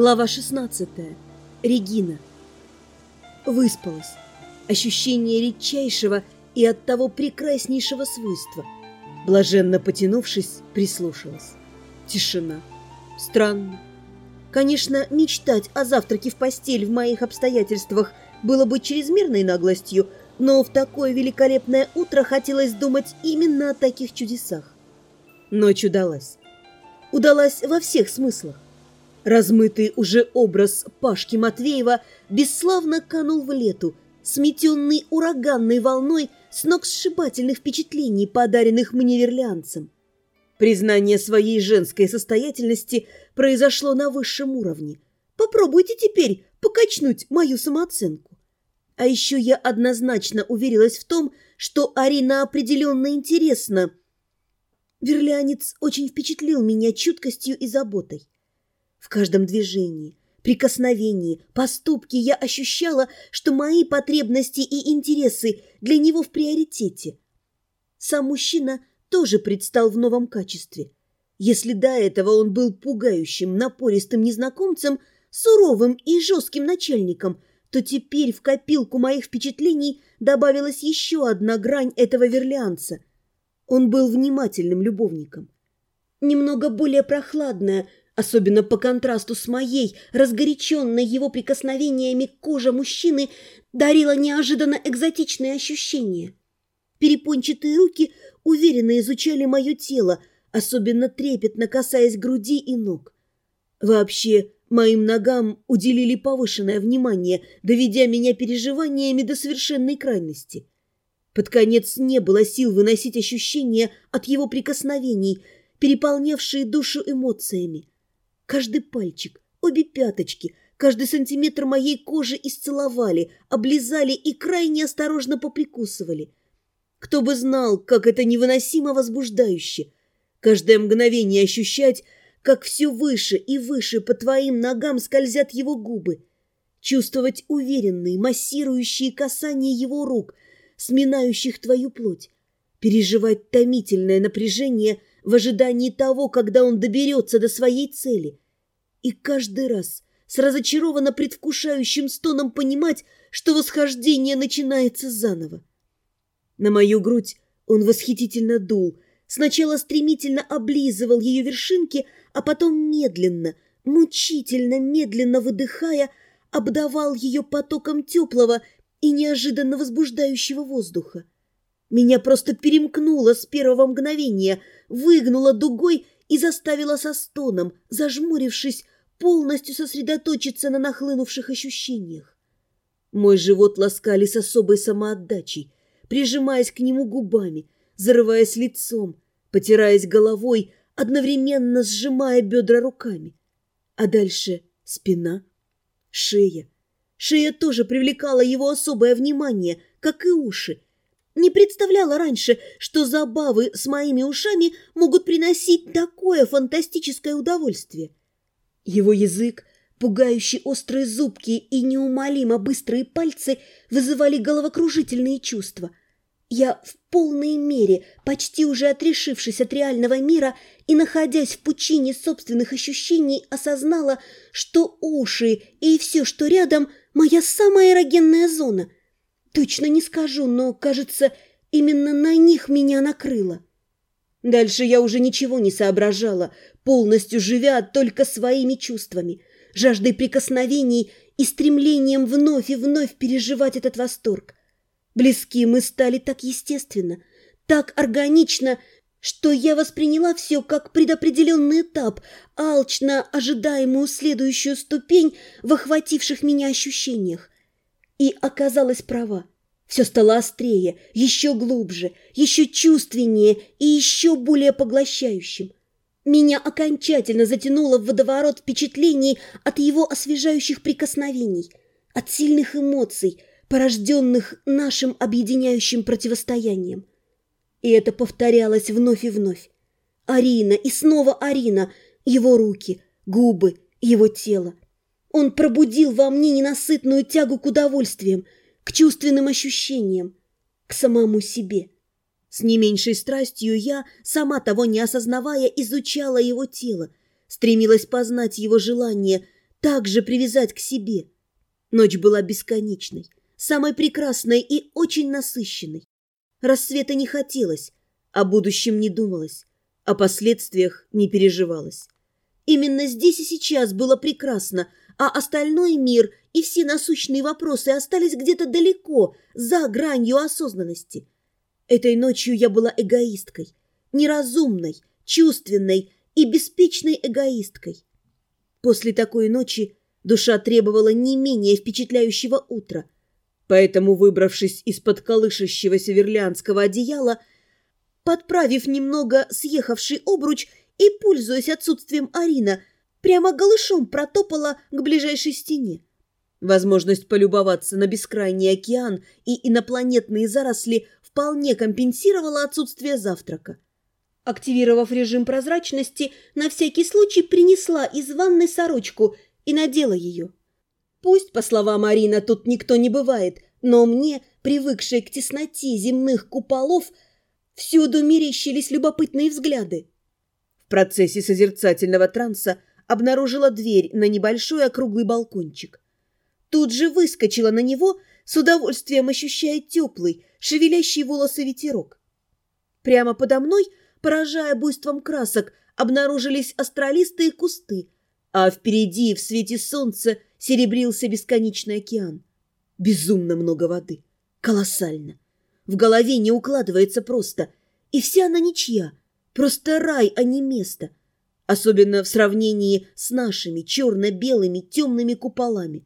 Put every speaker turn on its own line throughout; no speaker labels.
Глава 16. Регина. Выспалась. Ощущение редчайшего и оттого прекраснейшего свойства. Блаженно потянувшись, прислушалась. Тишина. Странно. Конечно, мечтать о завтраке в постель в моих обстоятельствах было бы чрезмерной наглостью, но в такое великолепное утро хотелось думать именно о таких чудесах. Ночь удалась. Удалась во всех смыслах. Размытый уже образ Пашки Матвеева бесславно канул в лету, сметенный ураганной волной сногсшибательных впечатлений, подаренных мне верлианцем. Признание своей женской состоятельности произошло на высшем уровне. Попробуйте теперь покачнуть мою самооценку. А еще я однозначно уверилась в том, что Арина определенно интересна. Верлианец очень впечатлил меня чуткостью и заботой. В каждом движении, прикосновении, поступке я ощущала, что мои потребности и интересы для него в приоритете. Сам мужчина тоже предстал в новом качестве. Если до этого он был пугающим, напористым незнакомцем, суровым и жестким начальником, то теперь в копилку моих впечатлений добавилась еще одна грань этого верлианца. Он был внимательным любовником. Немного более прохладная, Особенно по контрасту с моей, разгоряченной его прикосновениями кожа мужчины дарила неожиданно экзотичные ощущения. Перепончатые руки уверенно изучали мое тело, особенно трепетно касаясь груди и ног. Вообще, моим ногам уделили повышенное внимание, доведя меня переживаниями до совершенной крайности. Под конец не было сил выносить ощущения от его прикосновений, переполнявшие душу эмоциями. Каждый пальчик, обе пяточки, каждый сантиметр моей кожи исцеловали, облизали и крайне осторожно поприкусывали. Кто бы знал, как это невыносимо возбуждающе. Каждое мгновение ощущать, как все выше и выше по твоим ногам скользят его губы. Чувствовать уверенные, массирующие касания его рук, сминающих твою плоть. Переживать томительное напряжение в ожидании того, когда он доберется до своей цели. И каждый раз с разочарованно предвкушающим стоном понимать, что восхождение начинается заново. На мою грудь он восхитительно дул, сначала стремительно облизывал ее вершинки, а потом медленно, мучительно медленно выдыхая, обдавал ее потоком теплого и неожиданно возбуждающего воздуха. Меня просто перемкнуло с первого мгновения, выгнуло дугой и заставила со стоном, зажмурившись, полностью сосредоточиться на нахлынувших ощущениях. Мой живот ласкали с особой самоотдачей, прижимаясь к нему губами, зарываясь лицом, потираясь головой, одновременно сжимая бедра руками. А дальше спина, шея. Шея тоже привлекала его особое внимание, как и уши, не представляла раньше, что забавы с моими ушами могут приносить такое фантастическое удовольствие. Его язык, пугающие острые зубки и неумолимо быстрые пальцы вызывали головокружительные чувства. Я в полной мере, почти уже отрешившись от реального мира и находясь в пучине собственных ощущений, осознала, что уши и все, что рядом, моя самая эрогенная зона – Точно не скажу, но, кажется, именно на них меня накрыло. Дальше я уже ничего не соображала, полностью живя только своими чувствами, жаждой прикосновений и стремлением вновь и вновь переживать этот восторг. Близки мы стали так естественно, так органично, что я восприняла все как предопределенный этап, алчно ожидаемую следующую ступень в охвативших меня ощущениях. И оказалась права. Все стало острее, еще глубже, еще чувственнее и еще более поглощающим. Меня окончательно затянуло в водоворот впечатлений от его освежающих прикосновений, от сильных эмоций, порожденных нашим объединяющим противостоянием. И это повторялось вновь и вновь. Арина и снова Арина, его руки, губы, его тело. Он пробудил во мне ненасытную тягу к удовольствиям, к чувственным ощущениям, к самому себе. С не меньшей страстью я, сама того не осознавая, изучала его тело, стремилась познать его желание, также привязать к себе. Ночь была бесконечной, самой прекрасной и очень насыщенной. Рассвета не хотелось, о будущем не думалось, о последствиях не переживалось. Именно здесь и сейчас было прекрасно, а остальной мир и все насущные вопросы остались где-то далеко, за гранью осознанности. Этой ночью я была эгоисткой, неразумной, чувственной и беспечной эгоисткой. После такой ночи душа требовала не менее впечатляющего утра, поэтому, выбравшись из-под колышащегося верлианского одеяла, подправив немного съехавший обруч и, пользуясь отсутствием Арина, прямо голышом протопала к ближайшей стене. Возможность полюбоваться на бескрайний океан и инопланетные заросли вполне компенсировала отсутствие завтрака. Активировав режим прозрачности, на всякий случай принесла из ванной сорочку и надела ее. Пусть, по словам Арина, тут никто не бывает, но мне, привыкшей к тесноте земных куполов, всюду мерещились любопытные взгляды. В процессе созерцательного транса обнаружила дверь на небольшой округлый балкончик. Тут же выскочила на него, с удовольствием ощущая теплый, шевелящий волосы ветерок. Прямо подо мной – поражая буйством красок, обнаружились астролистые кусты, а впереди, в свете солнца, серебрился бесконечный океан. Безумно много воды. Колоссально. В голове не укладывается просто. И вся она ничья. Просто рай, а не место. Особенно в сравнении с нашими черно-белыми темными куполами.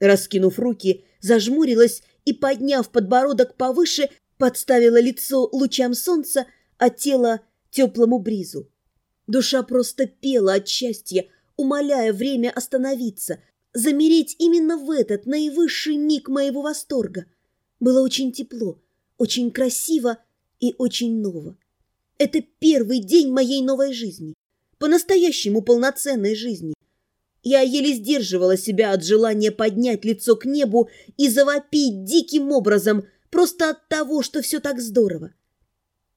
Раскинув руки, зажмурилась и, подняв подбородок повыше, подставила лицо лучам солнца, а тело теплому бризу. Душа просто пела от счастья, умоляя время остановиться, замереть именно в этот наивысший миг моего восторга. Было очень тепло, очень красиво и очень ново. Это первый день моей новой жизни, по-настоящему полноценной жизни. Я еле сдерживала себя от желания поднять лицо к небу и завопить диким образом, просто от того, что все так здорово.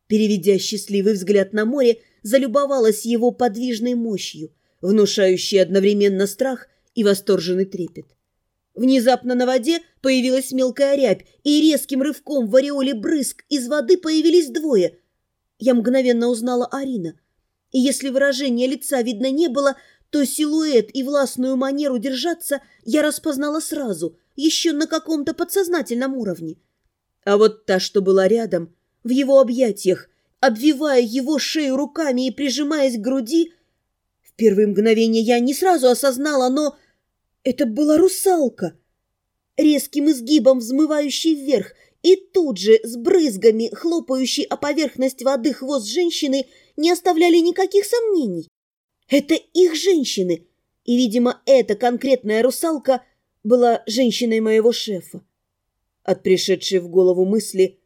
Переведя счастливый взгляд на море, залюбовалась его подвижной мощью, внушающей одновременно страх и восторженный трепет. Внезапно на воде появилась мелкая рябь, и резким рывком в ореоле брызг из воды появились двое. Я мгновенно узнала Арина. И если выражения лица видно не было, то силуэт и властную манеру держаться я распознала сразу, еще на каком-то подсознательном уровне. А вот та, что была рядом, в его объятиях, обвивая его шею руками и прижимаясь к груди. В первые мгновения я не сразу осознала, но это была русалка, резким изгибом взмывающий вверх, и тут же с брызгами, хлопающий о поверхность воды хвост женщины, не оставляли никаких сомнений. Это их женщины, и, видимо, эта конкретная русалка была женщиной моего шефа. От пришедшей в голову мысли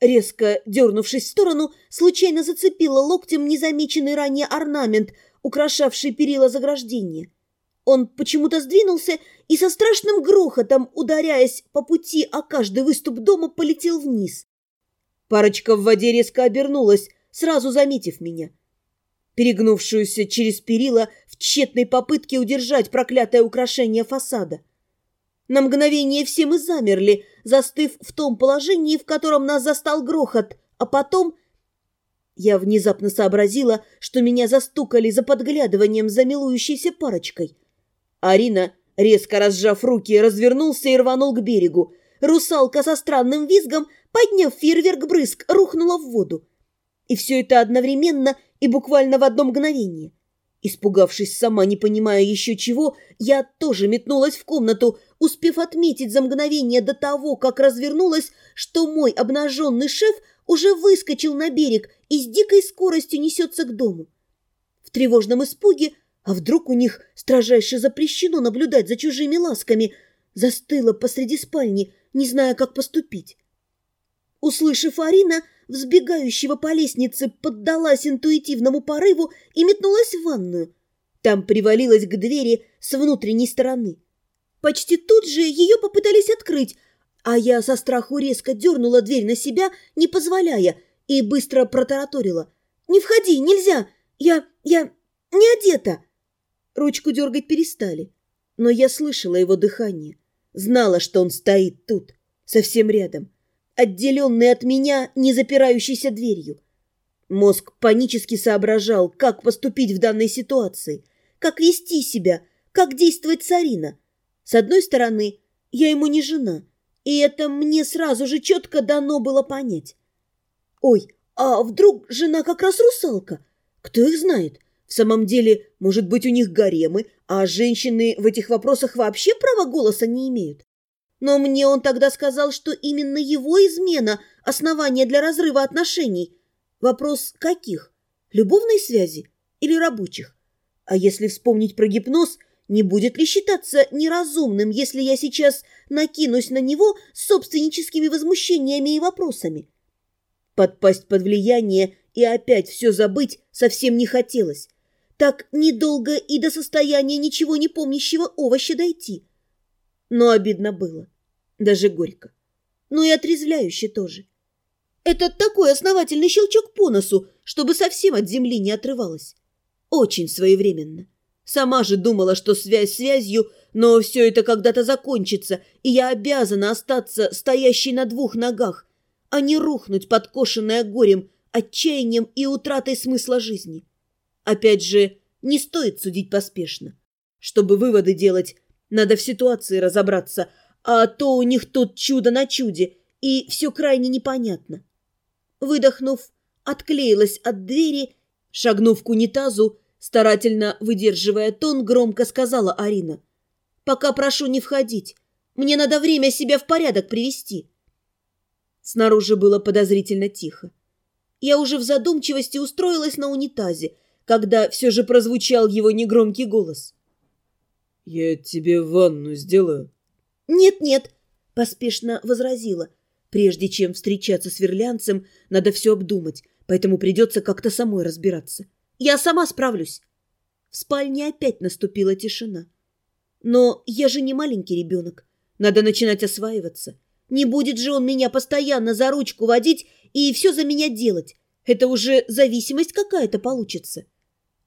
Резко дернувшись в сторону, случайно зацепила локтем незамеченный ранее орнамент, украшавший перила заграждения. Он почему-то сдвинулся и со страшным грохотом, ударяясь по пути о каждый выступ дома, полетел вниз. Парочка в воде резко обернулась, сразу заметив меня. Перегнувшуюся через перила в тщетной попытке удержать проклятое украшение фасада. На мгновение все мы замерли, застыв в том положении, в котором нас застал грохот, а потом... Я внезапно сообразила, что меня застукали за подглядыванием за милующейся парочкой. Арина, резко разжав руки, развернулся и рванул к берегу. Русалка со странным визгом, подняв фейерверк брызг, рухнула в воду. И все это одновременно и буквально в одно мгновение. Испугавшись сама, не понимая еще чего, я тоже метнулась в комнату, успев отметить за мгновение до того, как развернулась, что мой обнаженный шеф уже выскочил на берег и с дикой скоростью несется к дому. В тревожном испуге, а вдруг у них строжайше запрещено наблюдать за чужими ласками, застыла посреди спальни, не зная, как поступить. Услышав Арина, взбегающего по лестнице, поддалась интуитивному порыву и метнулась в ванную. Там привалилась к двери с внутренней стороны. Почти тут же ее попытались открыть, а я со страху резко дернула дверь на себя, не позволяя, и быстро протараторила. «Не входи, нельзя! Я... я... не одета!» Ручку дергать перестали. Но я слышала его дыхание, знала, что он стоит тут, совсем рядом, отделенный от меня незапирающейся дверью. Мозг панически соображал, как поступить в данной ситуации, как вести себя, как действовать царина. С одной стороны, я ему не жена, и это мне сразу же четко дано было понять. Ой, а вдруг жена как раз русалка? Кто их знает? В самом деле, может быть, у них гаремы, а женщины в этих вопросах вообще права голоса не имеют? Но мне он тогда сказал, что именно его измена – основание для разрыва отношений. Вопрос каких? Любовной связи или рабочих? А если вспомнить про гипноз, не будет ли считаться неразумным, если я сейчас накинусь на него с собственническими возмущениями и вопросами? Подпасть под влияние и опять все забыть совсем не хотелось. Так недолго и до состояния ничего не помнящего овоща дойти. Но обидно было даже горько. Но и отрезвляюще тоже. Это такой основательный щелчок по носу, чтобы совсем от земли не отрывалась. Очень своевременно. Сама же думала, что связь связью, но все это когда-то закончится, и я обязана остаться стоящей на двух ногах, а не рухнуть, подкошенная горем, отчаянием и утратой смысла жизни. Опять же, не стоит судить поспешно. Чтобы выводы делать, надо в ситуации разобраться – а то у них тут чудо на чуде, и все крайне непонятно. Выдохнув, отклеилась от двери, шагнув к унитазу, старательно выдерживая тон, громко сказала Арина. «Пока прошу не входить. Мне надо время себя в порядок привести». Снаружи было подозрительно тихо. Я уже в задумчивости устроилась на унитазе, когда все же прозвучал его негромкий голос.
«Я тебе ванну сделаю».
«Нет-нет», — поспешно возразила. «Прежде чем встречаться с верлянцем, надо все обдумать, поэтому придется как-то самой разбираться. Я сама справлюсь». В спальне опять наступила тишина. «Но я же не маленький ребенок. Надо начинать осваиваться. Не будет же он меня постоянно за ручку водить и все за меня делать. Это уже зависимость какая-то получится.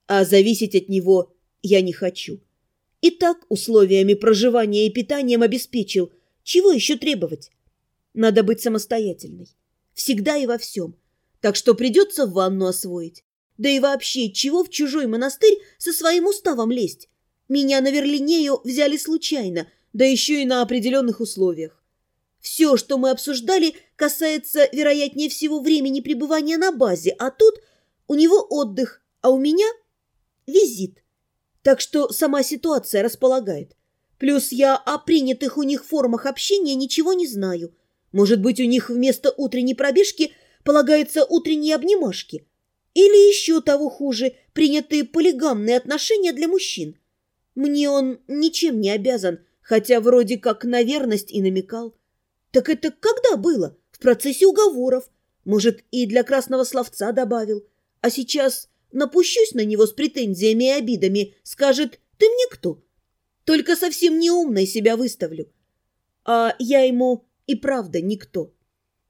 А зависеть от него я не хочу. И так условиями проживания и питанием обеспечил. Чего еще требовать? Надо быть самостоятельной. Всегда и во всем. Так что придется ванну освоить. Да и вообще, чего в чужой монастырь со своим уставом лезть? Меня на Верлинею взяли случайно, да еще и на определенных условиях. Все, что мы обсуждали, касается, вероятнее всего, времени пребывания на базе, а тут у него отдых, а у меня визит. Так что сама ситуация располагает. Плюс я о принятых у них формах общения ничего не знаю. Может быть, у них вместо утренней пробежки полагается утренние обнимашки. Или еще того хуже, принятые полигамные отношения для мужчин. Мне он ничем не обязан, хотя вроде как на верность и намекал. Так это когда было? В процессе уговоров. Может, и для красного словца добавил. А сейчас Напущусь на него с претензиями и обидами, скажет «ты мне кто?» Только совсем неумной себя выставлю. А я ему и правда никто.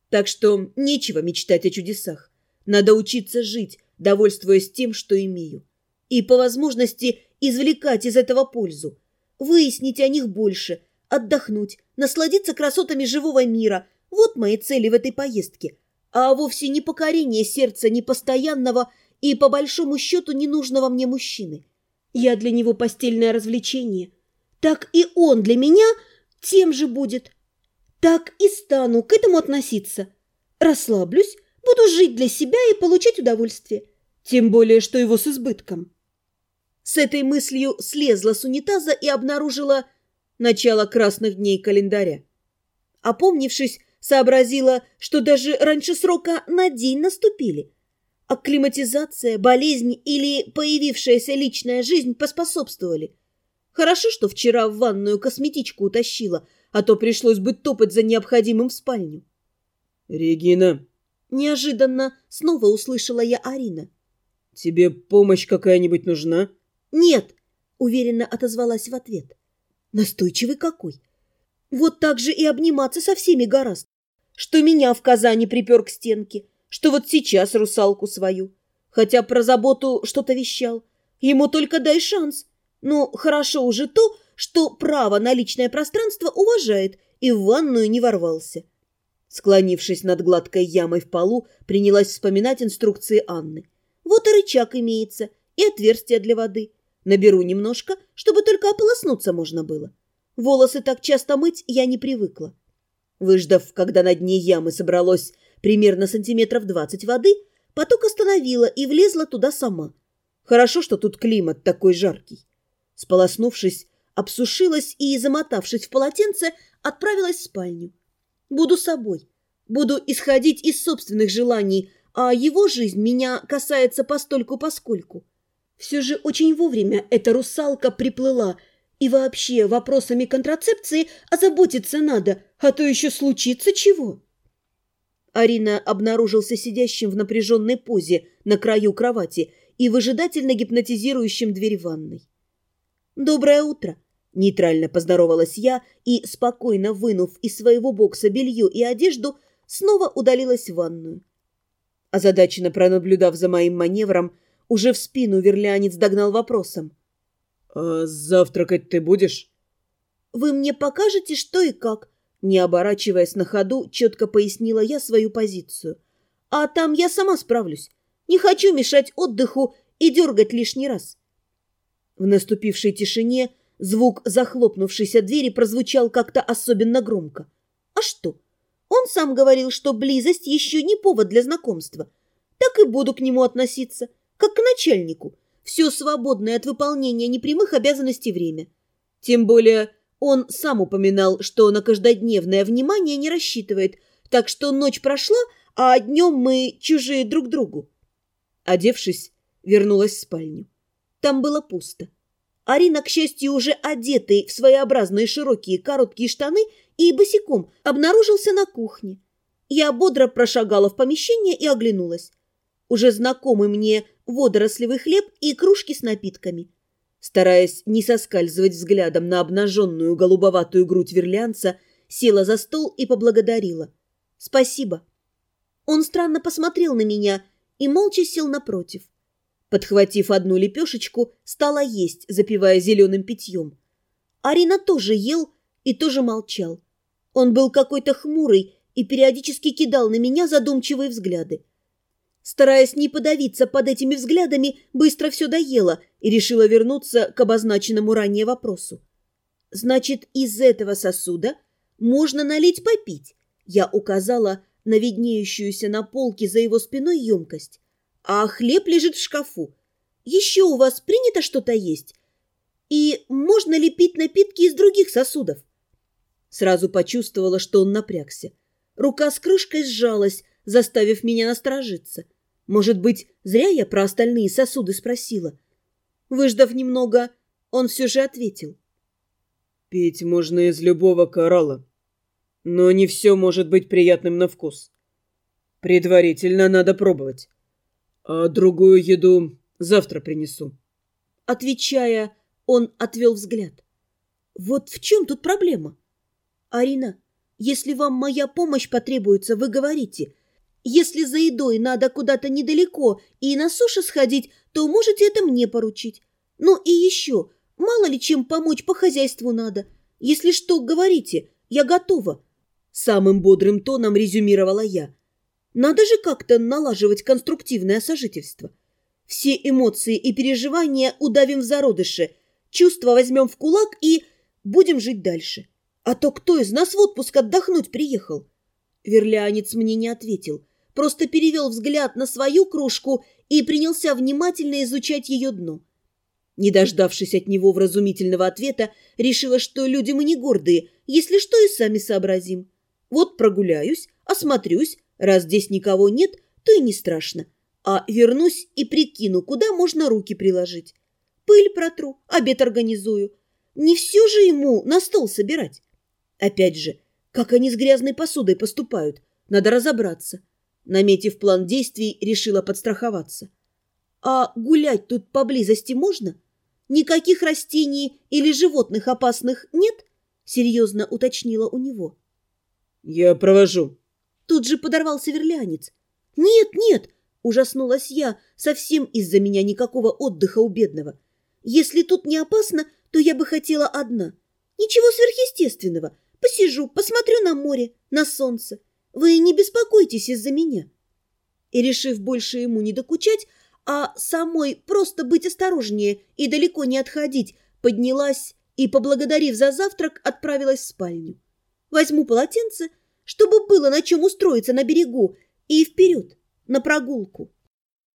Так что нечего мечтать о чудесах. Надо учиться жить, довольствуясь тем, что имею. И по возможности извлекать из этого пользу. Выяснить о них больше, отдохнуть, насладиться красотами живого мира. Вот мои цели в этой поездке. А вовсе не покорение сердца непостоянного и, по большому счету, ненужного мне мужчины. Я для него постельное развлечение. Так и он для меня тем же будет. Так и стану к этому относиться. Расслаблюсь, буду жить для себя и получать удовольствие. Тем более, что его с избытком. С этой мыслью слезла с унитаза и обнаружила начало красных дней календаря. Опомнившись, сообразила, что даже раньше срока на день наступили – Акклиматизация, болезнь или появившаяся личная жизнь поспособствовали. Хорошо, что вчера в ванную косметичку утащила, а то пришлось бы топать за необходимым в спальню.
«Регина!»
Неожиданно снова услышала я Арина.
«Тебе помощь какая-нибудь нужна?»
«Нет!» — уверенно отозвалась в ответ. «Настойчивый какой! Вот так же и обниматься со всеми гораздо, что меня в Казани припер к стенке» что вот сейчас русалку свою. Хотя про заботу что-то вещал. Ему только дай шанс. Ну, хорошо уже то, что право на личное пространство уважает и в ванную не ворвался. Склонившись над гладкой ямой в полу, принялась вспоминать инструкции Анны. Вот и рычаг имеется, и отверстие для воды. Наберу немножко, чтобы только ополоснуться можно было. Волосы так часто мыть я не привыкла. Выждав, когда на дне ямы собралось примерно сантиметров двадцать воды, поток остановила и влезла туда сама. Хорошо, что тут климат такой жаркий. Сполоснувшись, обсушилась и, замотавшись в полотенце, отправилась в спальню. Буду собой, буду исходить из собственных желаний, а его жизнь меня касается постольку-поскольку. Все же очень вовремя эта русалка приплыла, и вообще вопросами контрацепции озаботиться надо, а то еще случится чего. Арина обнаружился сидящим в напряженной позе на краю кровати и выжидательно гипнотизирующим дверь ванной. «Доброе утро!» – нейтрально поздоровалась я и, спокойно вынув из своего бокса белье и одежду, снова удалилась в ванную. Озадаченно пронаблюдав за моим маневром, уже в спину верлянец догнал вопросом.
«А завтракать ты будешь?»
«Вы мне покажете, что и как?» Не оборачиваясь на ходу, четко пояснила я свою позицию. «А там я сама справлюсь. Не хочу мешать отдыху и дергать лишний раз». В наступившей тишине звук захлопнувшейся двери прозвучал как-то особенно громко. «А что? Он сам говорил, что близость еще не повод для знакомства. Так и буду к нему относиться, как к начальнику. Все свободное от выполнения непрямых обязанностей время. Тем более он сам упоминал, что на каждодневное внимание не рассчитывает, так что ночь прошла, а днем мы чужие друг другу. Одевшись, вернулась в спальню. Там было пусто. Арина, к счастью, уже одетый в своеобразные широкие короткие штаны и босиком, обнаружился на кухне. Я бодро прошагала в помещение и оглянулась. Уже знакомый мне водорослевый хлеб и кружки с напитками – Стараясь не соскальзывать взглядом на обнаженную голубоватую грудь верлянца, села за стол и поблагодарила. «Спасибо». Он странно посмотрел на меня и молча сел напротив. Подхватив одну лепешечку, стала есть, запивая зеленым питьем. Арина тоже ел и тоже молчал. Он был какой-то хмурый и периодически кидал на меня задумчивые взгляды. Стараясь не подавиться под этими взглядами, быстро все доела и решила вернуться к обозначенному ранее вопросу. «Значит, из этого сосуда можно налить попить?» Я указала на виднеющуюся на полке за его спиной емкость. «А хлеб лежит в шкафу. Еще у вас принято что-то есть? И можно ли пить напитки из других сосудов?» Сразу почувствовала, что он напрягся. Рука с крышкой сжалась, заставив меня насторожиться – может быть, зря я про остальные сосуды спросила? Выждав немного, он все же ответил.
Пить можно из любого коралла, но не все может быть приятным на вкус. Предварительно надо пробовать. А другую еду завтра принесу.
Отвечая, он отвел взгляд. Вот в чем тут проблема? Арина, если вам моя помощь потребуется, вы говорите – если за едой надо куда-то недалеко и на суше сходить, то можете это мне поручить. Ну и еще, мало ли чем помочь по хозяйству надо. Если что, говорите, я готова. Самым бодрым тоном резюмировала я. Надо же как-то налаживать конструктивное сожительство. Все эмоции и переживания удавим в зародыше, чувства возьмем в кулак и будем жить дальше. А то кто из нас в отпуск отдохнуть приехал? Верлянец мне не ответил – просто перевел взгляд на свою кружку и принялся внимательно изучать ее дно. Не дождавшись от него вразумительного ответа, решила, что люди мы не гордые, если что, и сами сообразим. Вот прогуляюсь, осмотрюсь, раз здесь никого нет, то и не страшно. А вернусь и прикину, куда можно руки приложить. Пыль протру, обед организую. Не все же ему на стол собирать. Опять же, как они с грязной посудой поступают, надо разобраться. Наметив план действий, решила подстраховаться. «А гулять тут поблизости можно? Никаких растений или животных опасных нет?» Серьезно уточнила у него.
«Я провожу».
Тут же подорвался верлянец. «Нет, нет!» – ужаснулась я. Совсем из-за меня никакого отдыха у бедного. «Если тут не опасно, то я бы хотела одна. Ничего сверхъестественного. Посижу, посмотрю на море, на солнце. Вы не беспокойтесь из-за меня. И, решив больше ему не докучать, а самой просто быть осторожнее и далеко не отходить, поднялась и, поблагодарив за завтрак, отправилась в спальню. Возьму полотенце, чтобы было на чем устроиться на берегу, и вперед, на прогулку.